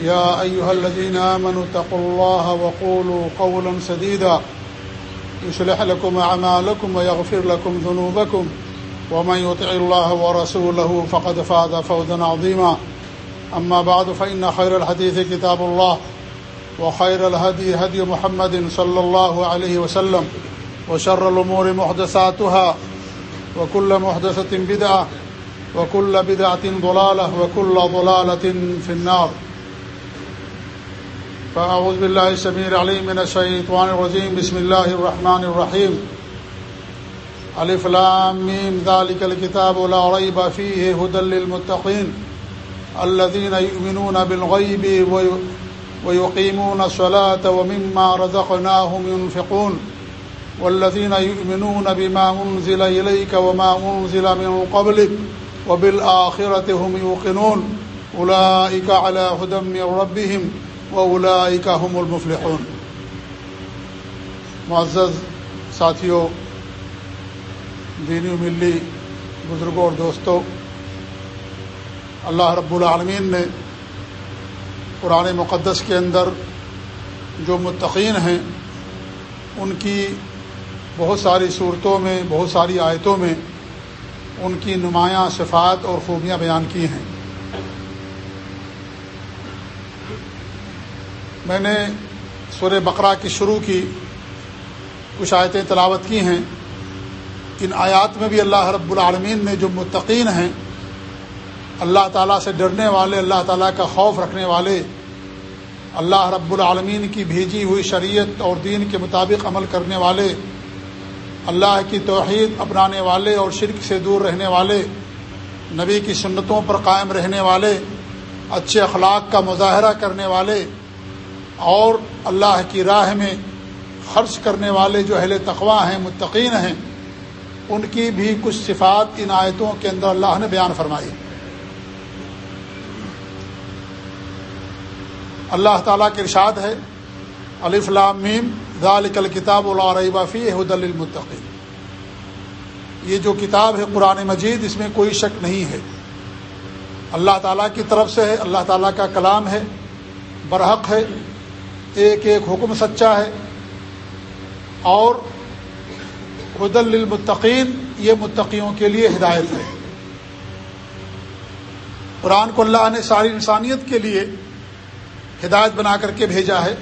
يا أيها الذين آمنوا اتقوا الله وقولوا قولا سديدا يشلح لكم أعمالكم ويغفر لكم ذنوبكم ومن يطع الله ورسوله فقد فاز فوزا عظيما أما بعد فإن خير الحديث كتاب الله وخير الهدي هدي محمد صلى الله عليه وسلم وشر الأمور محدثاتها وكل محدثة بدعة وكل بدعة ضلالة وكل ضلالة في النار فأعوذ بالله السميع العليم من الشيطان الرجيم. بسم الله الرحمن الرحيم. ألف لام ميم. ذلك الكتاب لا ريب فيه. هدى للمتقين. الذين يؤمنون بالغيب ويقيمون الصلاة ومما رزقناهم ينفقون. والذين يؤمنون بما أنزل إليك وما أنزل من قبلك وبالآخرة هم يوقنون. أولئك على هدى من ربهم. وأولئك هم المفلحون۔ معزز ساتھیوں دینی و ملی بزرگوں اور دوستوں، اللہ رب العالمین نے قرآن مقدس کے اندر جو متقین ہیں، ان کی بہت ساری صورتوں میں، بہت ساری آیتوں میں ان کی نمایاں صفات اور خوبیاں بیان کی ہیں۔ میں نے سور بقرہ کی شروع کی کچھ آیتیں تلاوت کی ہیں۔ ان آیات میں بھی اللہ رب العالمین نے جو متقین ہیں، اللہ تعالیٰ سے ڈرنے والے، اللہ تعالیٰ کا خوف رکھنے والے، اللہ رب العالمین کی بھیجی ہوئی شریعت اور دین کے مطابق عمل کرنے والے، اللہ کی توحید اپنانے والے اور شرک سے دور رہنے والے، نبی کی سنتوں پر قائم رہنے والے، اچھے اخلاق کا مظاہرہ کرنے والے اور اللہ کی راہ میں خرچ کرنے والے جو اہل تقوا ہیں، متقین ہیں، ان کی بھی کچھ صفات ان آیتوں کے اندر اللہ نے بیان فرمائی۔ اللہ تعالیٰ کے ارشاد ہے علی میم، ذالک الکتاب العربافی حد المطقین یہ جو کتاب ہے قرآن مجید، اس میں کوئی شک نہیں ہے۔ اللہ تعالیٰ کی طرف سے ہے، اللہ تعالیٰ کا کلام ہے، برحق ہے۔ ایک ایک حکم سچا ہے اور حد المطقین یہ متقیوں کے لیے ہدایت ہے۔ قرآن کو اللہ نے ساری انسانیت کے لیے ہدایت بنا کر کے بھیجا ہے۔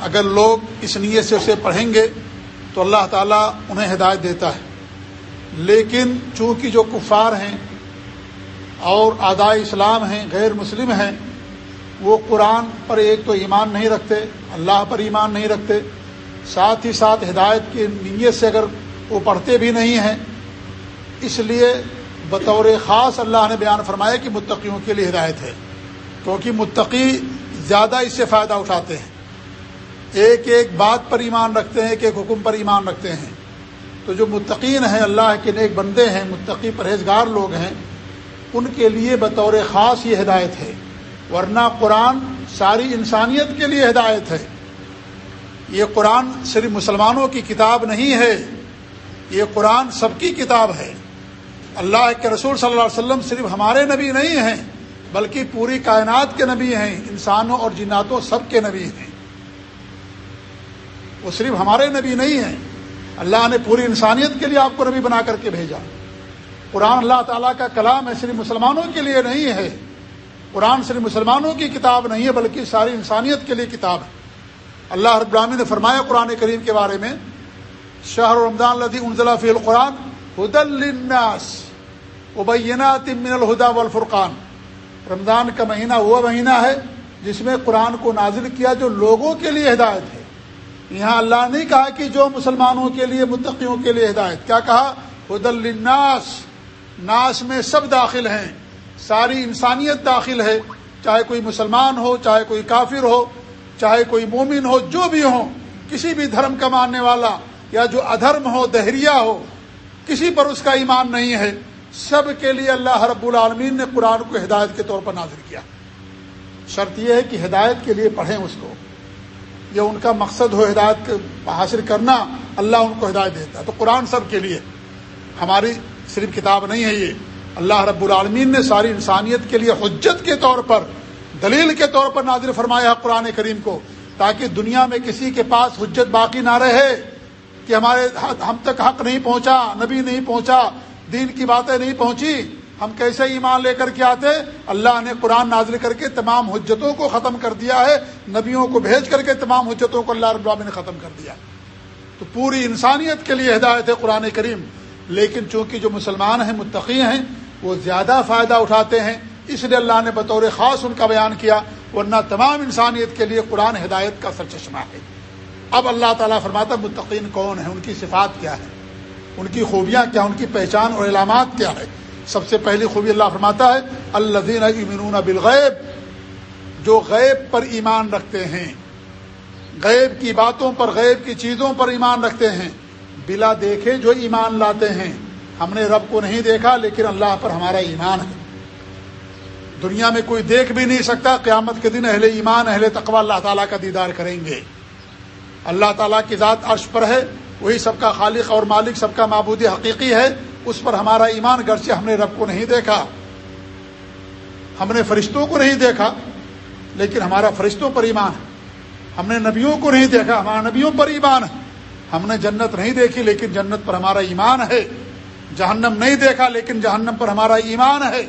اگر لوگ اس نیت سے اسے پڑھیں گے تو اللہ تعالیٰ انہیں ہدایت دیتا ہے۔ لیکن چونکہ جو کفار ہیں اور آدائے اسلام ہیں، غیر مسلم ہیں وہ قرآن پر ایک تو ایمان نہیں رکھتے، اللہ پر ایمان نہیں رکھتے، ساتھ ہی ساتھ ہدایت کی نیت سے اگر وہ پڑھتے بھی نہیں ہیں، اس لیے بطور خاص اللہ نے بیان فرمایا کہ متقیوں کے لیے ہدایت ہے، کیونکہ متقی زیادہ اس سے فائدہ اٹھاتے ہیں۔ ایک ایک بات پر ایمان رکھتے ہیں، ایک ایک حکم پر ایمان رکھتے ہیں۔ تو جو متقین ہیں، اللہ کے نیک بندے ہیں، متقی پرہیزگار لوگ ہیں، ان کے لیے بطور خاص یہ ہدایت ہے۔ ورنہ قرآن ساری انسانیت کے لیے ہدایت ہے۔ یہ قرآن صرف مسلمانوں کی کتاب نہیں ہے، یہ قرآن سب کی کتاب ہے۔ اللہ کے رسول صلی اللہ علیہ وسلم صرف ہمارے نبی نہیں ہیں، بلکہ پوری کائنات کے نبی ہیں، انسانوں اور جناتوں سب کے نبی ہیں۔ وہ صرف ہمارے نبی نہیں ہیں، اللہ نے پوری انسانیت کے لیے آپ کو نبی بنا کر کے بھیجا۔ قرآن اللہ تعالیٰ کا کلام ہے، صرف مسلمانوں کے لیے نہیں ہے۔ قرآن صرف مسلمانوں کی کتاب نہیں ہے، بلکہ ساری انسانیت کے لیے کتاب ہے۔ اللہ رب العالمین نے فرمایا قرآن کریم کے بارے میں، شہر رمضان لدی انزلہ فی القرآن حد الناس ابینات من الہدا والفرقان۔ رمضان کا مہینہ وہ مہینہ ہے جس میں قرآن کو نازل کیا جو لوگوں کے لیے ہدایت ہے۔ یہاں اللہ نے کہا کہ جو مسلمانوں کے لیے متقیوں کے لیے ہدایت۔ کیا کہا؟ حد الناس ناس میں سب داخل ہیں۔ ساری انسانیت داخل ہے، چاہے کوئی مسلمان ہو، چاہے کوئی کافر ہو، چاہے کوئی مومن ہو، جو بھی ہو، کسی بھی دھرم کا ماننے والا یا جو ادھرم ہو، دہریا ہو، کسی پر اس کا ایمان نہیں ہے۔ سب کے لیے اللہ رب العالمین نے قرآن کو ہدایت کے طور پر نازل کیا۔ شرط یہ ہے کہ ہدایت کے لیے پڑھیں اس کو۔ یہ ان کا مقصد ہو، ہدایت حاصل کرنا، اللہ ان کو ہدایت دیتا ہے۔ تو قرآن سب کے لیے۔ ہماری صرف کتاب نہیں ہے یہ۔ اللہ رب العالمین نے ساری انسانیت کے لیے حجت کے طور پر، دلیل کے طور پر نازل فرمایا قرآن کریم کو، تاکہ دنیا میں کسی کے پاس حجت باقی نہ رہے کہ ہمارے ہم تک حق نہیں پہنچا، نبی نہیں پہنچا، دین کی باتیں نہیں پہنچی۔ ہم کیسے ایمان لے کر کے آتے؟ اللہ نے قرآن نازل کر کے تمام حجتوں کو ختم کر دیا ہے، نبیوں کو بھیج کر کے تمام حجتوں کو اللہ رب العالمین نے ختم کر دیا۔ تو پوری انسانیت کے لیے ہدایت ہے قرآن کریم۔ لیکن چونکہ جو مسلمان ہیں، متقی ہیں وہ زیادہ فائدہ اٹھاتے ہیں۔ اس لیے اللہ نے بطور خاص ان کا بیان کیا، ورنہ تمام انسانیت کے لیے قرآن ہدایت کا سرچشمہ ہے۔ اب اللہ تعالیٰ فرماتا متقین کون ہے ان کی صفات کیا ہے ان کی خوبیاں کیا ان کی پہچان اور علامات کیا ہے سب سے پہلی خوبی اللہ فرماتا ہے اللہ امنون بالغیب، جو غیب پر ایمان رکھتے ہیں۔ غیب کی باتوں پر، غیب کی چیزوں پر ایمان رکھتے ہیں۔ بلا دیکھے جو ایمان لاتے ہیں۔ ہم نے رب کو نہیں دیکھا، لیکن اللہ پر ہمارا ایمان ہے۔ دنیا میں کوئی دیکھ بھی نہیں سکتا، قیامت کے دن اہل ایمان، اہل تقوی اللہ تعالیٰ کا دیدار کریں گے۔ اللہ تعالیٰ کی ذات عرش پر ہے، وہی سب کا خالق اور مالک، سب کا معبودی حقیقی ہے۔ اس پر ہمارا ایمان، گرچہ ہم نے رب کو نہیں دیکھا۔ ہم نے فرشتوں کو نہیں دیکھا، لیکن ہمارا فرشتوں پر ایمان ہے۔ ہم نے نبیوں کو نہیں دیکھا، ہمارا نبیوں پر ایمان ہے۔ ہم نے جنت نہیں دیکھی، لیکن جنت پر ہمارا ایمان ہے۔ جہنم نہیں دیکھا، لیکن جہنم پر ہمارا ایمان ہے۔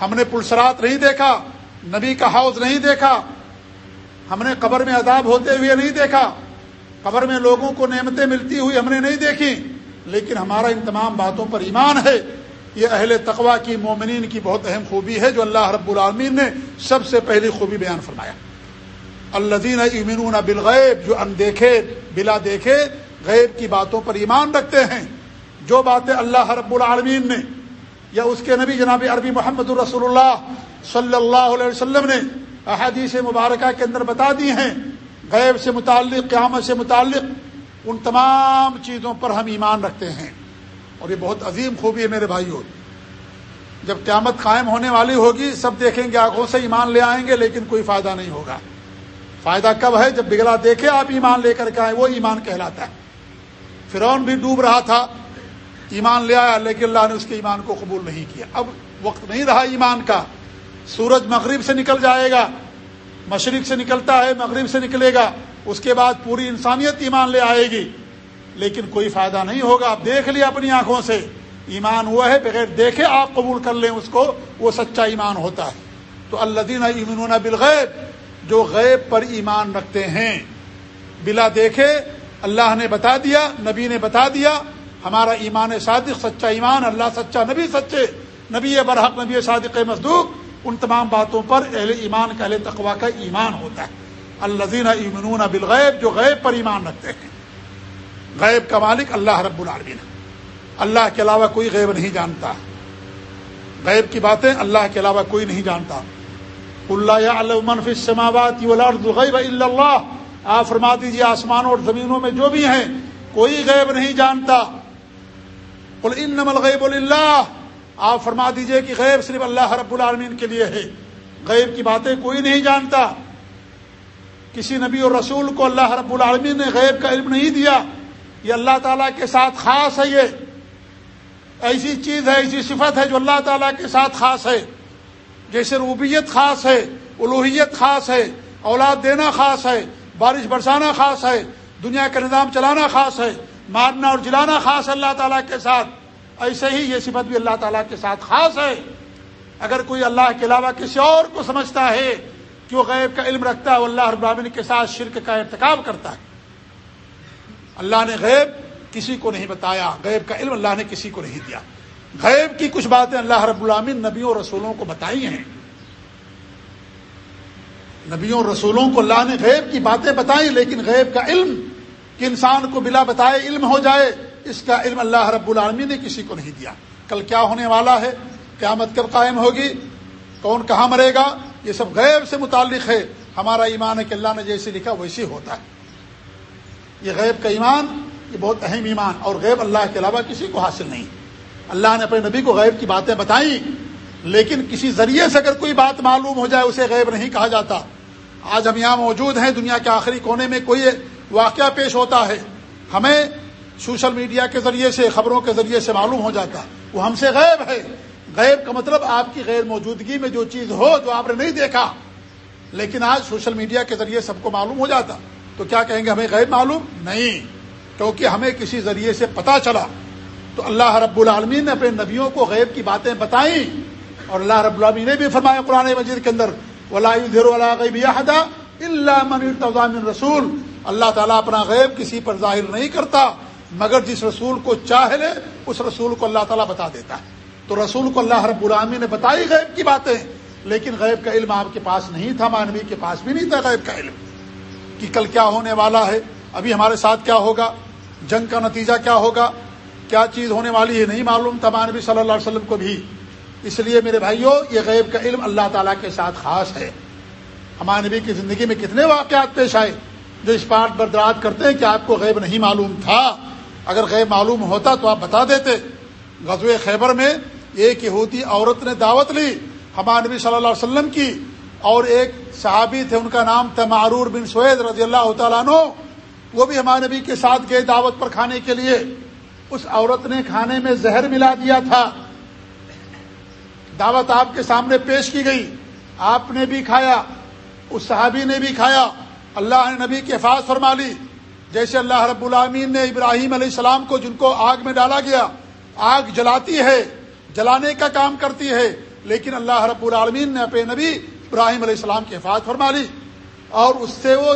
ہم نے پلسرات نہیں دیکھا، نبی کا حوض نہیں دیکھا۔ ہم نے قبر میں عذاب ہوتے ہوئے نہیں دیکھا۔ قبر میں لوگوں کو نعمتیں ملتی ہوئی ہم نے نہیں دیکھی، لیکن ہمارا ان تمام باتوں پر ایمان ہے۔ یہ اہل تقوا کی، مومنین کی بہت اہم خوبی ہے، جو اللہ رب العالمین نے سب سے پہلی خوبی بیان فرمایا۔ الدین امین بالغیب، جو اندیکھے، بلا دیکھے، غیب کی باتوں پر ایمان رکھتے ہیں۔ جو باتیں اللہ رب العالمین نے یا اس کے نبی جناب عربی محمد الرسول اللہ صلی اللہ علیہ وسلم نے احادیث مبارکہ کے اندر بتا دی ہیں، غیب سے متعلق، قیامت سے متعلق، ان تمام چیزوں پر ہم ایمان رکھتے ہیں۔ اور یہ بہت عظیم خوبی ہے میرے بھائیوں جب قیامت قائم ہونے والی ہوگی، سب دیکھیں گے، آنکھوں سے ایمان لے آئیں گے، لیکن کوئی فائدہ نہیں ہوگا۔ فائدہ کب ہے؟ جب بگڑا دیکھے آپ ایمان لے کر کے آئے، وہ ایمان کہلاتا ہے۔ فرعون بھی ڈوب رہا تھا۔ ایمان لے آیا لیکن اللہ نے اس کے ایمان کو قبول نہیں کیا۔ اب وقت نہیں رہا ایمان کا۔ سورج مغرب سے نکل جائے گا۔ مشرق سے نکلتا ہے، مغرب سے نکلے گا۔ اس کے بعد پوری انسانیت ایمان لے آئے گی۔ لیکن کوئی فائدہ نہیں ہوگا۔ آپ دیکھ لیں اپنی آنکھوں سے۔ ایمان ہوا ہے، بغیر دیکھے آپ قبول کر لیں اس کو۔ وہ سچا ایمان ہوتا ہے۔ تو اللہ دین ایمن بالغیب، جو غیب پر ایمان رکھتے ہیں۔ بلا دیکھے، اللہ نے بتا دیا، نبی نے بتا دیا ہمارا ایمان صادق، سچا ایمان، اللہ سچا نبی، سچے نبی برحق، نبی صادق مصدوق، ان تمام باتوں پر اہل ایمان کا، اہل تقوا کا ایمان ہوتا ہے۔ الزین ایمنون بالغیب، جو غیب پر ایمان رکھتے ہیں۔ غیب کا مالک اللہ رب العالمین اللہ کے علاوہ کوئی غیب نہیں جانتا۔ غیب کی باتیں اللہ کے علاوہ کوئی نہیں جانتا۔ اللہ منفی سماوات غیب اللہ۔ آپ فرما دیجیے آسمانوں اور زمینوں میں جو بھی ہیں، کوئی غیب نہیں جانتا۔ الغیب اللہ آپ فرما دیجیے کہ غیب صرف اللہ رب العالمین کے لیے ہے۔ غیب کی باتیں کوئی نہیں جانتا۔ کسی نبی اور رسول کو اللہ رب العالمین نے غیب کا علم نہیں دیا۔ یہ اللہ تعالیٰ کے ساتھ خاص ہے یہ۔ ایسی چیز ہے، ایسی صفت ہے جو اللہ تعالیٰ کے ساتھ خاص ہے۔ جیسے روبیت خاص ہے الوحیت خاص ہے، اولاد دینا خاص ہے، بارش برسانا خاص ہے، دنیا کا نظام چلانا خاص ہے۔ مارنا اور جلانا خاص اللہ تعالیٰ کے ساتھ، ایسے ہی یہ صفت بھی اللہ تعالیٰ کے ساتھ خاص ہے۔ اگر کوئی اللہ کے علاوہ کسی اور کو سمجھتا ہے کہ وہ غیب کا علم رکھتا ہے، وہ اللہ ابراہین کے ساتھ شرک کا ارتکاب کرتا ہے۔ اللہ نے غیب کسی کو نہیں بتایا، غیب کا علم اللہ نے کسی کو نہیں دیا۔ غیب کی کچھ باتیں اللہ رب العامن نبیوں اور رسولوں کو بتائی ہیں۔ نبیوں اور رسولوں کو اللہ نے غیب کی باتیں بتائی لیکن غیب کا علم کہ انسان کو بلا بتائے علم ہو جائے، اس کا علم اللہ رب العالمین نے کسی کو نہیں دیا۔ کل کیا ہونے والا ہے؟ قیامت کب قائم ہوگی؟ کون کہاں مرے گا؟ یہ سب غیب سے متعلق ہے۔ ہمارا ایمان ہے کہ اللہ نے جیسے لکھا ویسے ہوتا ہے۔ یہ غیب کا ایمان، یہ بہت اہم ایمان، اور غیب اللہ کے علاوہ کسی کو حاصل نہیں۔ اللہ نے اپنے نبی کو غیب کی باتیں بتائیں، لیکن کسی ذریعے سے اگر کوئی بات معلوم ہو جائے، اسے غیب نہیں کہا جاتا۔ آج ہم یہاں موجود ہیں، دنیا کے آخری کونے میں کوئی واقعہ پیش ہوتا ہے۔ ہمیں سوشل میڈیا کے ذریعے سے، خبروں کے ذریعے سے معلوم ہو جاتا وہ ہم سے غیب ہے۔ غیب کا مطلب آپ کی غیر موجودگی میں جو چیز ہو، جو آپ نے نہیں دیکھا۔ لیکن آج سوشل میڈیا کے ذریعے سب کو معلوم ہو جاتا۔ تو کیا کہیں گے ہمیں غیب معلوم؟ نہیں۔ کیونکہ ہمیں کسی ذریعے سے پتا چلا۔ تو اللہ رب العالمین نے اپنے نبیوں کو غیب کی باتیں بتائیں۔ اور اللہ رب العالمین نے بھی فرمایا قرآن مجید کے اندر اللہ من رسول اللہ تعالیٰ اپنا غیب کسی پر ظاہر نہیں کرتا، مگر جس رسول کو چاہ لے، اس رسول کو اللہ تعالیٰ بتا دیتا ہے۔ تو رسول کو اللہ رب العالمین نے بتائی غیب کی باتیں، لیکن غیب کا علم آپ کے پاس نہیں تھا، مانوی کے پاس بھی نہیں تھا غیب کا علم۔ کہ کل کیا ہونے والا ہے، ابھی ہمارے ساتھ کیا ہوگا، جنگ کا نتیجہ کیا ہوگا، کیا چیز ہونے والی ہے نہیں معلوم تھا مانوی صلی اللہ علیہ وسلم کو بھی۔ اس لیے میرے بھائیوں یہ غیب کا علم اللہ تعالیٰ کے ساتھ خاص ہے۔ ہمارے نبی کی زندگی میں کتنے واقعات پیش آئے۔ جو اس بات بردرات کرتے ہیں کہ آپ کو غیب نہیں معلوم تھا۔ اگر غیب معلوم ہوتا تو آپ بتا دیتے۔ غزو خیبر میں ایک یہودی عورت نے دعوت لی ہمارے نبی صلی اللہ علیہ وسلم کی۔ اور ایک صحابی تھے، ان کا نام تھا معرور بن سوید رضی اللہ تعالیٰ عنہ۔ وہ بھی ہمارے نبی کے ساتھ گئے دعوت پر کھانے کے لیے۔ اس عورت نے کھانے میں زہر ملا دیا تھا۔ دعوت آپ کے سامنے پیش کی گئی۔ آپ نے بھی کھایا، اس صحابی نے بھی کھایا۔ اللہ نے نبی کے فاظ فرما لی۔ جیسے اللہ رب العامین نے ابراہیم علیہ السلام کو جن کو آگ میں ڈالا گیا، آگ جلاتی ہے، جلانے کا کام کرتی ہے، لیکن اللہ رب العالمین نے اپنے نبی ابراہیم علیہ السلام کی حفاظت فرما لی۔ اور اس سے وہ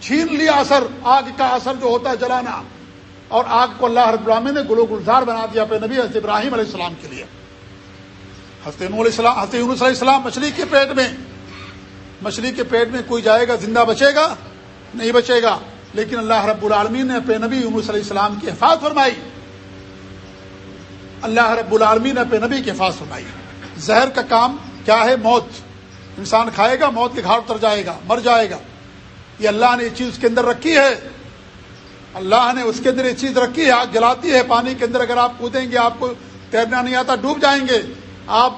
چھین لیا اثر، آگ کا اثر جو ہوتا ہے جلانا۔ اور آگ کو اللہ رب العالمین نے گلو گلزار بنا دیا اپنے نبی حضرت ابراہیم علیہ السلام کے لیے۔ علیہ السلام، حضرت علیہ السلام مچھلی کے پیٹ میں مچھلی کے پیٹ میں کوئی جائے گا، زندہ بچے گا؟ نہیں بچے گا۔ لیکن اللہ رب العالمین نے اپنے نبی علیہ السلام کی حفاظت فرمائی۔ اللہ رب العالمین نے اپنے نبی کی حفاظت فرمائی۔ زہر کا کام کیا ہے؟ موت۔ انسان کھائے گا، موت کے گھاٹ اتر جائے گا، مر جائے گا۔ یہ اللہ نے یہ چیز اس کے اندر رکھی ہے۔ اللہ نے اس کے اندر یہ چیز رکھی ہے، آگ جلاتی ہے، پانی کے اندر اگر آپ کودیں گے، آپ کو تیرنا نہیں آتا، ڈوب جائیں گے۔ آپ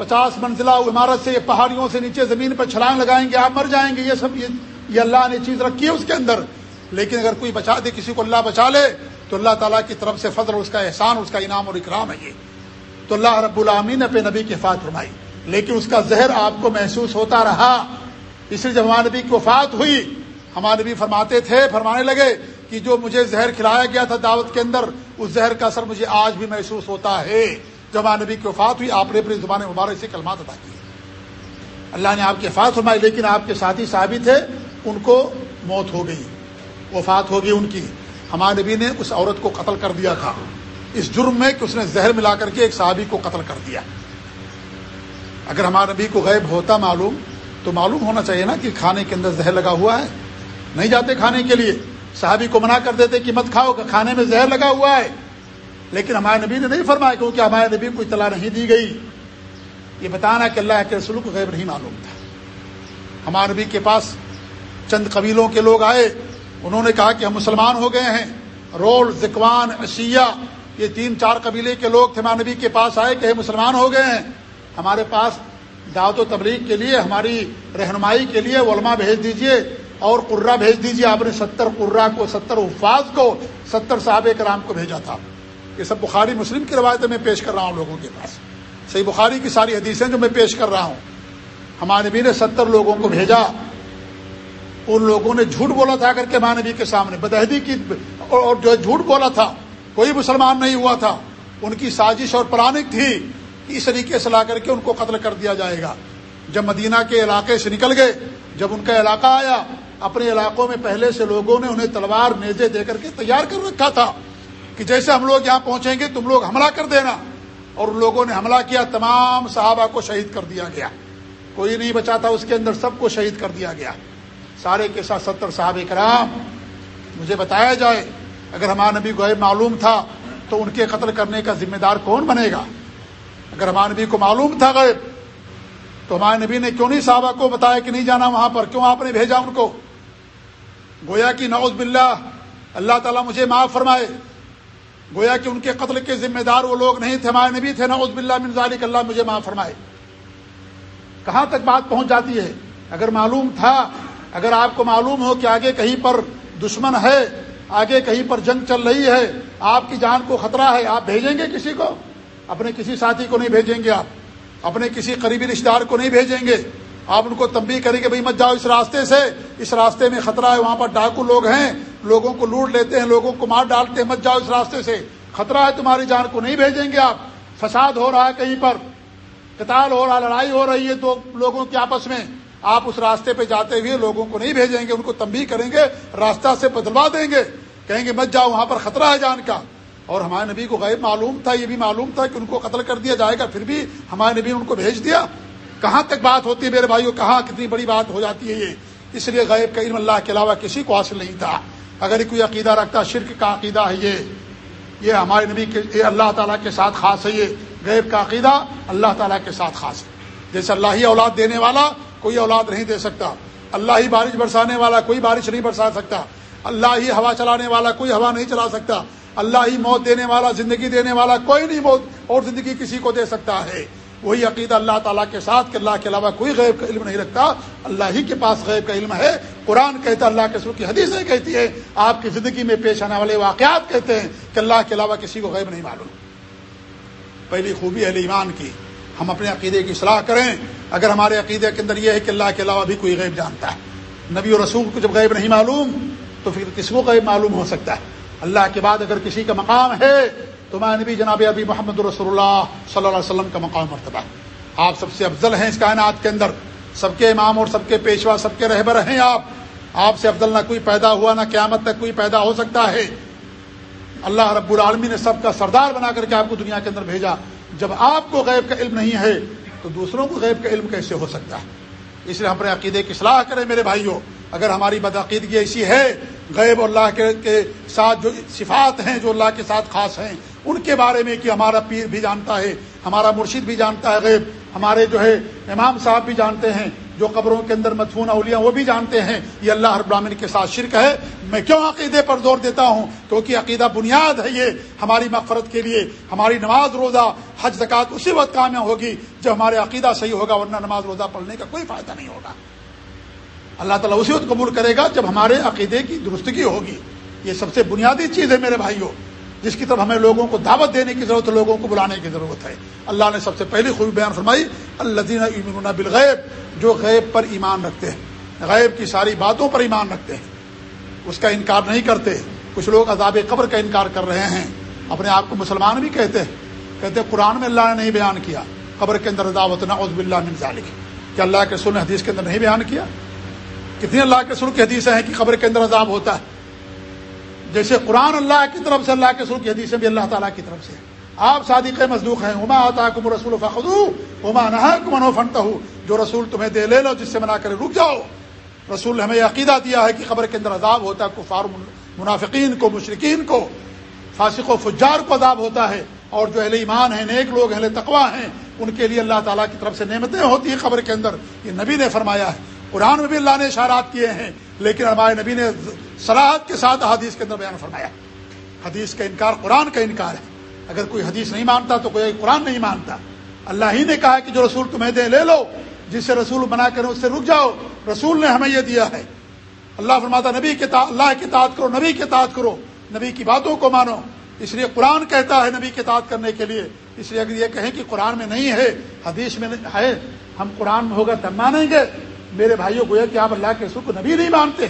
پچاس منزلہ عمارت سے پہاڑیوں سے نیچے زمین پر چھلانگ لگائیں گے، آپ مر جائیں گے، یہ سب یہ اللہ نے چیز رکھی ہے اس کے اندر۔ لیکن اگر کوئی بچا دے، کسی کو اللہ بچا لے، تو اللہ تعالیٰ کی طرف سے فضل اس کا احسان اس کا انعام اور اکرام ہے یہ۔ تو اللہ رب العامین نے اپنے نبی کی حفاظت فرمائی۔ لیکن اس کا زہر آپ کو محسوس ہوتا رہا۔ اس لیے جب ہمارے نبی کی وفات ہوئی، ہمارے نبی فرماتے تھے، فرمانے لگے کہ جو مجھے زہر کھلایا گیا تھا دعوت کے اندر، اس زہر کا اثر مجھے آج بھی محسوس ہوتا ہے۔ جب نبی کی وفات ہوئی، آپ نے اپنی زبان مبارک سے کلمات ادا کی اللہ نے آپ کی حفاظت فرمائی، لیکن آپ کے ساتھی صحابی تھے ان کو موت ہو گئی۔ وفات ہو گئی ان کی۔ ہمارے نبی نے اس عورت کو قتل کر دیا تھا۔ اس جرم میں کہ اس نے زہر ملا کر کے ایک صحابی کو قتل کر دیا۔ اگر ہمارے نبی کو غیب ہوتا معلوم، تو معلوم ہونا چاہیے نا کہ کھانے کے اندر زہر لگا ہوا ہے۔ نہیں جاتے کھانے کے لیے۔ صحابی کو منع کر دیتے کہ مت کھاؤ کھانے میں زہر لگا ہوا ہے۔ لیکن ہمارے نبی نے نہیں فرمایا کیونکہ ہمارے نبی کو اطلاع نہیں دی گئی۔ یہ بتانا کہ اللہ کے رسول کو غیب نہیں معلوم تھا۔ ہمارے نبی کے پاس چند قبیلوں کے لوگ آئے، انہوں نے کہا کہ ہم مسلمان ہو گئے ہیں۔ رول زکوان اشیا یہ تین چار قبیلے کے لوگ تھے۔ ہمارے نبی کے پاس آئے کہ مسلمان ہو گئے ہیں۔ ہمارے پاس دعوت و تبلیغ کے لیے، ہماری رہنمائی کے لیے علماء بھیج دیجیے اور قرہ بھیج دیجیے۔ آپ نے ستر قرہ کو، ستر حفاظ کو، ستر صحاب کرام کو بھیجا تھا۔ یہ سب بخاری مسلم کی روایتیں میں پیش کر رہا ہوں لوگوں کے پاس۔ صحیح بخاری کی ساری حدیثیں جو میں پیش کر رہا ہوں۔ ہمارے نبی نے ستر لوگوں کو بھیجا۔ ان لوگوں نے جھوٹ بولا تھا کر کے ہمارے نبی کے سامنے۔ بدہدی کی اور جو جھوٹ بولا تھا، کوئی مسلمان نہیں ہوا تھا۔ ان کی سازش اور پلانک تھی کہ اس طریقے سے لا کر کے ان کو قتل کر دیا جائے گا۔ جب مدینہ کے علاقے سے نکل گئے، جب ان کا علاقہ آیا، اپنے علاقوں میں پہلے سے لوگوں نے انہیں تلوار نیزے دے کر کے تیار کر رکھا تھا۔ کہ جیسے ہم لوگ یہاں پہنچیں گے، تم لوگ حملہ کر دینا۔ اور ان لوگوں نے حملہ کیا، تمام صحابہ کو شہید کر دیا گیا۔ کوئی نہیں بچا تھا، اس کے اندر سب کو شہید کر دیا گیا۔ سارے کے ساتھ ستر صحاب کرام، مجھے بتایا جائے، اگر ہمارا نبی کو معلوم تھا، تو ان کے قتل کرنے کا ذمہ دار کون بنے گا؟ اگر ہمارے نبی کو معلوم تھا غیب، تو ہمارے نبی نے کیوں نہیں صحابہ کو بتایا کہ نہیں جانا وہاں پر؟ کیوں آپ نے بھیجا ان کو؟ گویا کہ نوز باللہ، اللہ تعالیٰ مجھے معاف فرمائے۔ گویا کہ ان کے قتل کے ذمہ دار وہ لوگ نہیں تھے، ہمارے نبی تھے نوز باللہ من ذالک، اللہ مجھے معاف فرمائے۔ کہاں تک بات پہنچ جاتی ہے؟ اگر معلوم تھا، اگر آپ کو معلوم ہو کہ آگے کہیں پر دشمن ہے، آگے کہیں پر جنگ چل رہی ہے، آپ کی جان کو خطرہ ہے، آپ بھیجیں گے کسی کو؟ اپنے کسی ساتھی کو نہیں بھیجیں گے آپ۔ اپنے کسی قریبی رشتے دار کو نہیں بھیجیں گے۔ آپ ان کو تمبی کریں گے بھائی مت جاؤ اس راستے سے، اس راستے میں خطرہ ہے، وہاں پر ڈاکو لوگ ہیں۔ لوگوں کو لوٹ لیتے ہیں، لوگوں کو مار ڈالتے ہیں، مت جاؤ اس راستے سے۔ خطرہ ہے تمہاری جان کو نہیں بھیجیں گے آپ۔ فساد ہو رہا ہے کہیں پر۔ قتال ہو رہا، لڑائی ہو رہی ہے دو لوگوں کے آپس میں۔ آپ اس راستے پہ جاتے ہوئے لوگوں کو نہیں بھیجیں گے، ان کو تمبی کریں گے، راستہ سے بدلوا دیں گے۔ کہیں گے، مت جاؤ، وہاں پر خطرہ ہے جان کا۔ اور ہمارے نبی کو غیر معلوم تھا، یہ بھی معلوم تھا کہ ان کو قتل کر دیا جائے گا، پھر بھی ہمارے نبی نے ان کو بھیج دیا۔ کہاں تک بات ہوتی ہے میرے بھائیوں کہاں کتنی بڑی بات ہو جاتی ہے یہ؟ اس لیے غیب کا علم اللہ کے علاوہ کسی کو حاصل نہیں تھا۔ اگر کوئی عقیدہ رکھتا، شرک کا عقیدہ ہے یہ یہ ہمارے نبی کے، یہ اللہ تعالیٰ کے ساتھ خاص ہے یہ، غیب کا عقیدہ اللہ تعالیٰ کے ساتھ خاص ہے۔ جیسے اللہ ہی اولاد دینے والا کوئی اولاد نہیں دے سکتا۔ اللہ ہی بارش برسانے والا کوئی بارش نہیں برسا سکتا۔ اللہ ہی ہوا چلانے والا کوئی ہوا نہیں چلا سکتا۔ اللہ ہی موت دینے والا، زندگی دینے والا کوئی نہیں موت اور زندگی کسی کو دے سکتا ہے۔ وہی عقیدہ اللہ تعالیٰ کے ساتھ کہ اللہ کے علاوہ کوئی غیب کا علم نہیں رکھتا، اللہ ہی کے پاس غیب کا علم ہے۔ قرآن کہتا اللہ کے سر کی حدیثیں کہتی ہے آپ کی زندگی میں پیش آنے والے واقعات کہتے ہیں کہ اللہ کے علاوہ کسی کو غیب نہیں معلوم۔ پہلی خوبی ہے ایمان کی، ہم اپنے عقیدے کی صلاح کریں۔ اگر ہمارے عقیدے کے اندر یہ ہے کہ اللہ کے علاوہ بھی کوئی غیب جانتا ہے، نبی و رسول کو جب غیب نہیں معلوم، تو پھر کس کو غیب معلوم ہو سکتا ہے؟ اللہ کے بعد اگر کسی کا مقام ہے تو میں نبی جناب ابھی محمد رسول اللہ صلی اللہ علیہ وسلم کا مقام مرتبہ آپ سب سے افضل ہیں اس کائنات کے اندر۔ سب کے امام اور سب کے پیشوا، سب کے رہبر ہیں آپ۔ آپ سے افضل نہ کوئی پیدا ہوا، نہ قیامت تک کوئی پیدا ہو سکتا ہے۔ اللہ رب العالمی نے سب کا سردار بنا کر کے آپ کو دنیا کے اندر بھیجا۔ جب آپ کو غیب کا علم نہیں ہے، تو دوسروں کو غیب کا علم کیسے ہو سکتا ہے؟ اس لیے ہم اپنے عقیدے کی صلاح کریں میرے بھائیوں۔ اگر ہماری بدعقیدگی ایسی ہے، غیب اللہ کے ساتھ جو صفات ہیں، جو اللہ کے ساتھ خاص ہیں ان کے بارے میں کہ ہمارا پیر بھی جانتا ہے، ہمارا مرشد بھی جانتا ہے، غیب، ہمارے جو ہے امام صاحب بھی جانتے ہیں، جو قبروں کے اندر مدفون اولیاء وہ بھی جانتے ہیں، یہ اللہ ہر براہین کے ساتھ شرک ہے۔ میں کیوں عقیدے پر زور دیتا ہوں؟ کیونکہ عقیدہ بنیاد ہے یہ ہماری مغفرت کے لیے، ہماری نماز روزہ، حج زکات اسی وقت کامیاب ہوگی جب ہمارے عقیدہ صحیح ہوگا، ورنہ نماز روزہ پڑھنے کا کوئی فائدہ نہیں ہوگا۔ اللہ تعالیٰ اسی وقت قبول کرے گا جب ہمارے عقیدے کی درستگی ہوگی۔ یہ سب سے بنیادی چیز ہے میرے بھائیوں۔ جس کی طرف ہمیں لوگوں کو دعوت دینے کی ضرورت ہے، لوگوں کو بلانے کی ضرورت ہے۔ اللہ نے سب سے پہلی خوبی بیان فرمائی اللہ دین بالغیب، جو غیب پر ایمان رکھتے ہیں۔ غیب کی ساری باتوں پر ایمان رکھتے ہیں۔ اس کا انکار نہیں کرتے۔ کچھ لوگ عذاب قبر کا انکار کر رہے ہیں۔ اپنے آپ کو مسلمان بھی کہتے ہیں۔ کہتے ہیں، قرآن میں اللہ نے نہیں بیان کیا۔ قبر کے اندر دعوت نہ عزب اللہ من ذالک۔ کہ اللہ کے سن حدیث کے اندر نہیں بیان کیا؟ کتنی اللہ کے سر کی حدیثیں ہیں کہ قبر کے اندر عذاب ہوتا ہے۔ جیسے قرآن اللہ کی طرف سے، اللہ کے سر کی حدیثیں بھی اللہ تعالیٰ کی طرف سے آپ صادق مزدوق ہیں۔ عما آتا کم رسول فخو عما نہ منو فنتا ہوں جو رسول تمہیں دے لے لو، جس سے منع کرے، رک جاؤ۔ رسول نے ہمیں عقیدہ دیا ہے کہ قبر کے اندر عذاب ہوتا ہے، کفار، منافقین کو مشرقین کو۔ فاسق و فجار کو عذاب ہوتا ہے۔ اور جو اہل ایمان ہیں، نیک لوگ، اہل تقوا ہیں، ان کے لیے اللہ تعالیٰ کی طرف سے نعمتیں ہوتی ہیں قبر کے اندر۔ یہ نبی نے فرمایا ہے۔ قرآن میں بھی اللہ نے اشارات کیے ہیں۔ لیکن ہمارے نبی نے صلاحت کے ساتھ حدیث کے اندر بیان فرمایا حدیث کا انکار قرآن کا انکار ہے۔ اگر کوئی حدیث نہیں مانتا تو کوئی قرآن نہیں مانتا۔ اللہ ہی نے کہا کہ جو رسول تمہیں دے، لے لو۔ جس سے رسول بنا کر اس سے رک جاؤ۔ رسول نے ہمیں یہ دیا ہے۔ اللہ فرماتا، نبی کے اللہ کی تعداد کرو، نبی کے تعداد کرو۔ نبی کی باتوں کو مانو۔ اس لیے قرآن کہتا ہے نبی کے تعداد کرنے کے لیے۔ اس لیے اگر یہ کہیں کہ قرآن میں نہیں ہے، حدیث میں ہے، ہم قرآن میں ہوگا تب مانیں گے۔ میرے بھائیوں کو کہ آپ اللہ کے رسول کو نبی نہیں مانتے۔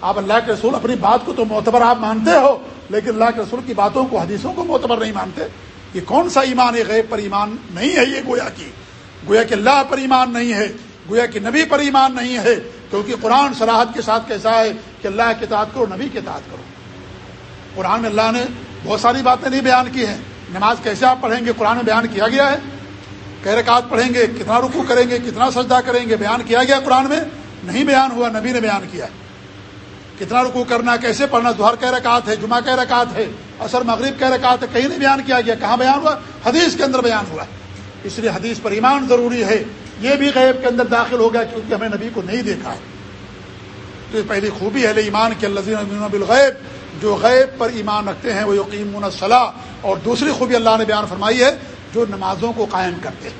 آپ اللہ کے رسول اپنی بات کو تو معتبر آپ مانتے ہو، لیکن اللہ کے رسول کی باتوں کو، حدیثوں کو معتبر نہیں مانتے۔ یہ کون سا ایمان ہے غیب پر ایمان نہیں ہے یہ گویا کی؟ گویا کہ اللہ پر ایمان نہیں ہے، گویا کہ نبی پر ایمان نہیں ہے، کیونکہ قرآن صلاحت کے ساتھ کیسا ہے کہ اللہ کے تعداد کرو، نبی کے تعداد کرو۔ قرآن میں اللہ نے بہت ساری باتیں نہیں بیان کی ہیں۔ نماز کیسے آپ پڑھیں گے؟ قرآن میں بیان کیا گیا ہے۔ رکعت پڑھیں گے، کتنا رکو کریں گے، کتنا سجدہ کریں گے، بیان کیا گیا قرآن میں؟ نہیں بیان ہوا، نبی نے بیان کیا۔ کتنا رکو کرنا، کیسے پڑھنا؟ ظہر کہہ رکعت ہے، جمعہ کہہ رکعت ہے اثر مغرب کہہ رکعت ہے، کہیں نہیں بیان کیا گیا، کہاں بیان ہوا؟ حدیث کے اندر بیان ہوا۔ اس لیے حدیث پر ایمان ضروری ہے۔ یہ بھی غیب کے اندر داخل ہو گیا کیونکہ ہمیں نبی کو نہیں دیکھا۔ ہے تو یہ پہلی خوبی ہے ایمان کے اللہ بالغیب۔ جو غیب پر ایمان رکھتے ہیں، وہ یقین صلاح اور دوسری خوبی اللہ نے بیان فرمائی ہے جو نمازوں کو قائم کرتے ہیں۔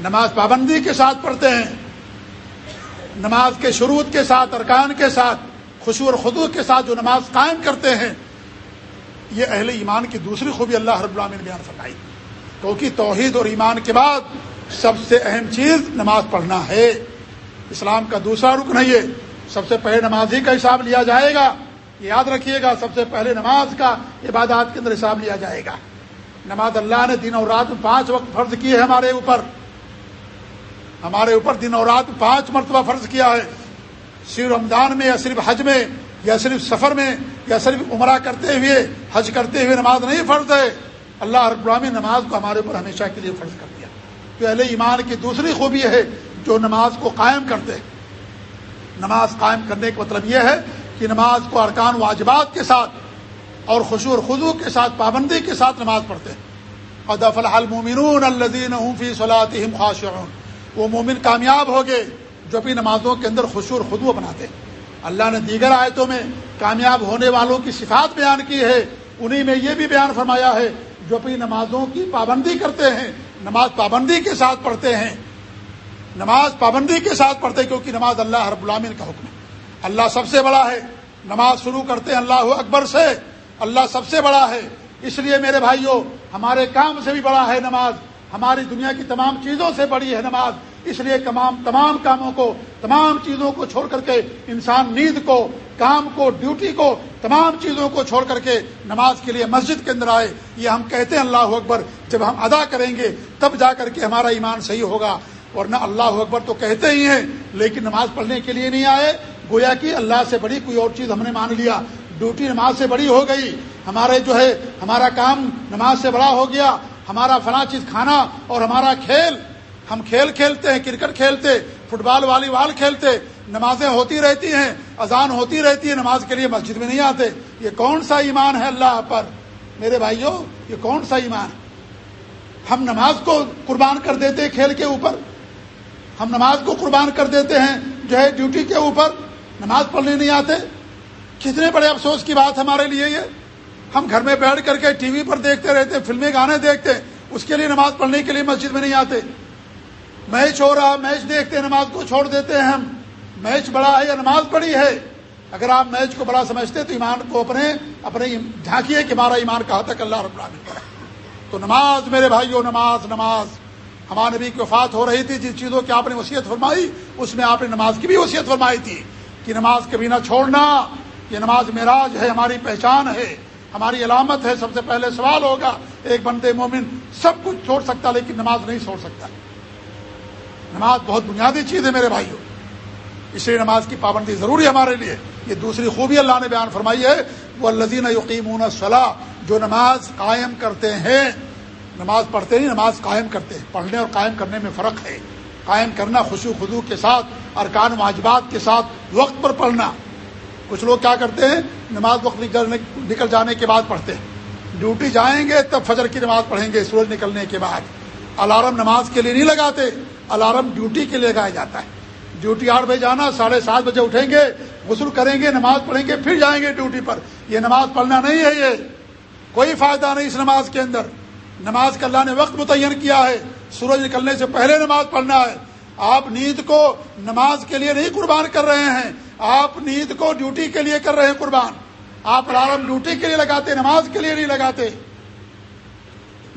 نماز پابندی کے ساتھ پڑھتے ہیں۔ نماز کے شروع کے ساتھ، ارکان کے ساتھ خوشو اور خدو کے ساتھ جو نماز قائم کرتے ہیں، یہ اہل ایمان کی دوسری خوبی اللہ رب العالمین نے بیان فرمائی۔ کیونکہ توحید اور ایمان کے بعد سب سے اہم چیز نماز پڑھنا ہے۔ اسلام کا دوسرا رکن ہے یہ۔ سب سے پہلے نماز ہی کا حساب لیا جائے گا۔ یہ یاد رکھیے گا، سب سے پہلے نماز کا عبادات کے اندر حساب لیا جائے گا۔ نماز اللہ نے دن اور رات میں پانچ وقت فرض کی ہے ہمارے اوپر۔ ہمارے اوپر دن اور رات پانچ مرتبہ فرض کیا ہے۔ صرف رمضان میں یا صرف حج میں یا صرف سفر میں یا صرف عمرہ کرتے ہوئے حج کرتے ہوئے نماز نہیں فرض ہے۔ اللہ رب العالمین نماز کو ہمارے اوپر ہمیشہ کے لیے فرض کر دیا۔ تو اہل ایمان کی دوسری خوبی ہے جو نماز کو قائم کرتے۔ نماز قائم کرنے کا مطلب یہ ہے کہ نماز کو ارکان واجبات کے ساتھ اور خوشو اور خضو کے ساتھ، پابندی کے ساتھ نماز پڑھتے ہیں۔ اور دفل المومنون الدین فی صلاحم خاشعون۔ وہ مومن کامیاب ہو گئے جو اپنی نمازوں کے اندر خوشو اور خدو بناتے ہیں۔ اللہ نے دیگر آیتوں میں کامیاب ہونے والوں کی صفات بیان کی ہے۔ انہی میں یہ بھی بیان فرمایا ہے، جو اپنی نمازوں کی پابندی کرتے ہیں، نماز پابندی کے ساتھ پڑھتے ہیں۔ نماز پابندی کے ساتھ پڑھتے ہیں کیونکہ نماز اللہ رب العامن کا حکم ہے۔ اللہ سب سے بڑا ہے۔ نماز شروع کرتے ہیں، اللہ اکبر سے۔ اللہ سب سے بڑا ہے۔ اس لیے میرے بھائیوں ہمارے کام سے بھی بڑا ہے نماز۔ ہماری دنیا کی تمام چیزوں سے بڑی ہے نماز۔ اس لیے تمام تمام کاموں کو، تمام چیزوں کو چھوڑ کر کے انسان نیند کو، کام کو، ڈیوٹی کو، تمام چیزوں کو چھوڑ کر کے نماز کے لیے مسجد کے اندر آئے۔ یہ ہم کہتے ہیں اللہ اکبر۔ جب ہم ادا کریں گے، تب جا کر کے ہمارا ایمان صحیح ہوگا۔ ورنہ اللہ اکبر تو کہتے ہی ہیں، لیکن نماز پڑھنے کے لیے نہیں آئے۔ گویا کہ اللہ سے بڑی کوئی اور چیز ہم نے مان لیا۔ ڈیوٹی نماز سے بڑی ہو گئی، ہمارے جو ہے، ہمارا کام نماز سے بڑا ہو گیا، ہمارا فلاں چیز کھانا اور ہمارا کھیل، ہم کھیل کھیلتے ہیں، کرکٹ کھیلتے، فٹ بال، والی بال کھیلتے، نمازیں ہوتی رہتی ہیں، اذان ہوتی رہتی ہے، نماز کے لیے مسجد میں نہیں آتے۔ یہ کون سا ایمان ہے اللہ پر؟ میرے بھائیوں، یہ کون سا ایمان ہے؟ ہم نماز کو قربان کر دیتے ہیں کھیل کے اوپر، ہم نماز کو قربان کر دیتے ہیں جو ہے ڈیوٹی کے اوپر، نماز پڑھنے نہیں آتے کتنے بڑے افسوس کی بات ہمارے لیے یہ؟ ہم گھر میں بیٹھ کر کے ٹی وی پر دیکھتے رہتے فلمیں گانے دیکھتے اس کے لیے نماز پڑھنے کے لیے مسجد میں نہیں آتے۔ میچ ہو رہا، میچ دیکھتے نماز کو چھوڑ دیتے ہیں ہم۔ میچ بڑا ہے یا نماز بڑی ہے؟ اگر آپ میچ کو بڑا سمجھتے تو ایمان کو اپنے اپنے جھانکیے کہ ہمارا ایمان کہا تک اللہ رب العالمین۔ پر تو نماز میرے بھائیوں، نماز نماز۔ ہمارے نبی کی وفات ہو رہی تھی جس چیزوں کی آپ نے وصیت فرمائی، اس میں آپ نے نماز کی بھی وصیت فرمائی تھی کہ نماز کبھی نہ چھوڑنا۔ یہ نماز معراج ہے، ہماری پہچان ہے، ہماری علامت ہے، سب سے پہلے سوال ہوگا، ایک بندے مومن سب کچھ چھوڑ سکتا لیکن نماز نہیں چھوڑ سکتا۔ نماز بہت بنیادی چیز ہے میرے بھائیوں اس لیے نماز کی پابندی ضروری ہے ہمارے لیے۔ یہ دوسری خوبی اللہ نے بیان فرمائی ہے وہ الزین یقین صلاح جو نماز قائم کرتے ہیں، نماز پڑھتے نہیں، نماز قائم کرتے ہیں۔ پڑھنے اور قائم کرنے میں فرق ہے۔ قائم کرنا خوشو خدو کے ساتھ، ارکان واجبات کے ساتھ، وقت پر پڑھنا۔ کچھ لوگ کیا کرتے ہیں؟ نماز وقت نکل جانے کے بعد پڑھتے ہیں۔ ڈیوٹی جائیں گے تب فجر کی نماز پڑھیں گے، سورج نکلنے کے بعد۔ الارم نماز کے لیے نہیں لگاتے، الارم ڈیوٹی کے لیے لگایا جاتا ہے۔ ڈیوٹی آٹھ بجے جانا، ساڑھے سات بجے اٹھیں گے، غسل کریں گے، نماز پڑھیں گے، پھر جائیں گے ڈیوٹی پر۔ یہ نماز پڑھنا نہیں ہے یہ۔ کوئی فائدہ نہیں اس نماز کے اندر۔ نماز کا اللہ نے وقت متعین کیا ہے۔ سورج نکلنے سے پہلے نماز پڑھنا ہے۔ آپ نیند کو نماز کے لیے نہیں قربان کر رہے ہیں۔ آپ نیند کو ڈیوٹی کے لیے کر رہے ہیں قربان۔ آپ الارم ڈیوٹی کے لیے لگاتے، نماز کے لیے نہیں لگاتے۔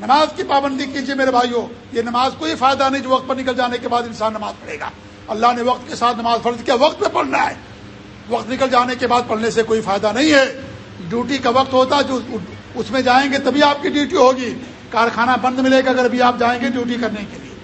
نماز کی پابندی کیجیے میرے بھائیوں یہ نماز کوئی فائدہ نہیں جو وقت پر نکل جانے کے بعد انسان نماز پڑھے گا۔ اللہ نے وقت کے ساتھ نماز فرض کیا، وقت پہ پڑھنا ہے۔ وقت نکل جانے کے بعد پڑھنے سے کوئی فائدہ نہیں ہے۔ ڈیوٹی کا وقت ہوتا ہے، جو اس میں جائیں گے تبھی آپ کی ڈیوٹی ہوگی۔ کارخانہ بند ملے گا اگر بھی آپ جائیں گے ڈیوٹی کرنے کے لیے۔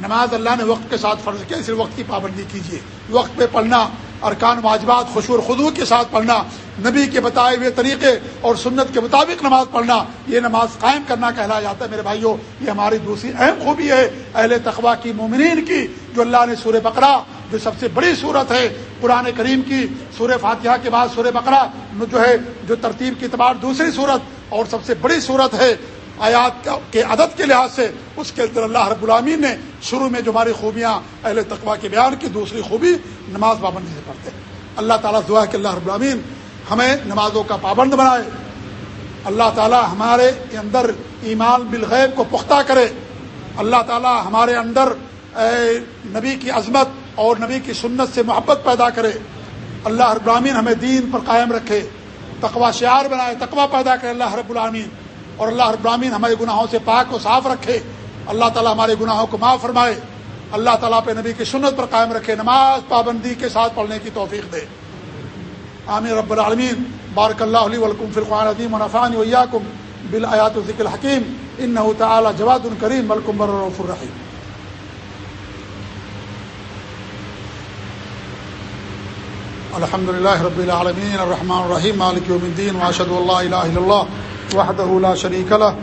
نماز اللہ نے وقت کے ساتھ فرض کیا صرف وقت کی پابندی کیجیے وقت پہ پڑھنا ارکان واجبات خوشور خدو کے ساتھ پڑھنا، نبی کے بتائے ہوئے طریقے اور سنت کے مطابق نماز پڑھنا، یہ نماز قائم کرنا کہلایا جاتا ہے میرے بھائیوں، یہ ہماری دوسری اہم خوبی ہے، اہل تقوا کی، مومنین کی، جو اللہ نے سورہ بقرہ، جو سب سے بڑی صورت ہے قرآن کریم کی، سورہ فاتحہ کے بعد سورہ بقرہ، جو ہے، جو ترتیب کے اعتبار دوسری صورت اور سب سے بڑی صورت ہے آیات کے عدد کے لحاظ سے اس کے اندر اللہ رب العامین نے شروع میں جو ہماری خوبیاں اہل تقوا کے بیان کی، دوسری خوبی نماز پابندی سے پڑھتے ہیں۔ اللہ تعالیٰ دعا کہ اللہ رب العامین ہمیں نمازوں کا پابند بنائے۔ اللہ تعالیٰ ہمارے اندر ایمان بالغیب کو پختہ کرے۔ اللہ تعالیٰ ہمارے اندر نبی کی عظمت اور نبی کی سنت سے محبت پیدا کرے۔ اللہ رب العامین ہمیں دین پر قائم رکھے تقوا شعار بنائے تقوا پیدا کرے۔ اللہ رب العامین اور اللہ رب ہمارے گناہوں سے پاک و صاف رکھے۔ اللہ تعالیٰ ہمارے گناہوں کو معاف فرمائے۔ اللہ تعالیٰ پہ نبی کی سنت پر قائم رکھے، نماز پابندی کے ساتھ پڑھنے کی توفیق دے۔ عامر رب العالمین۔ بارک اللہ علیہ ولکم فرقان عظیم ونفان ویاکم بالآیات و ذکر الحکیم۔ ان تعالیٰ جواد الکریم ملکم برف الرحیم۔ الحمد لله رب العالمين الرحمن الرحيم مالك يوم الدين واشهد ان لا اله الا الله وحده لا شريك له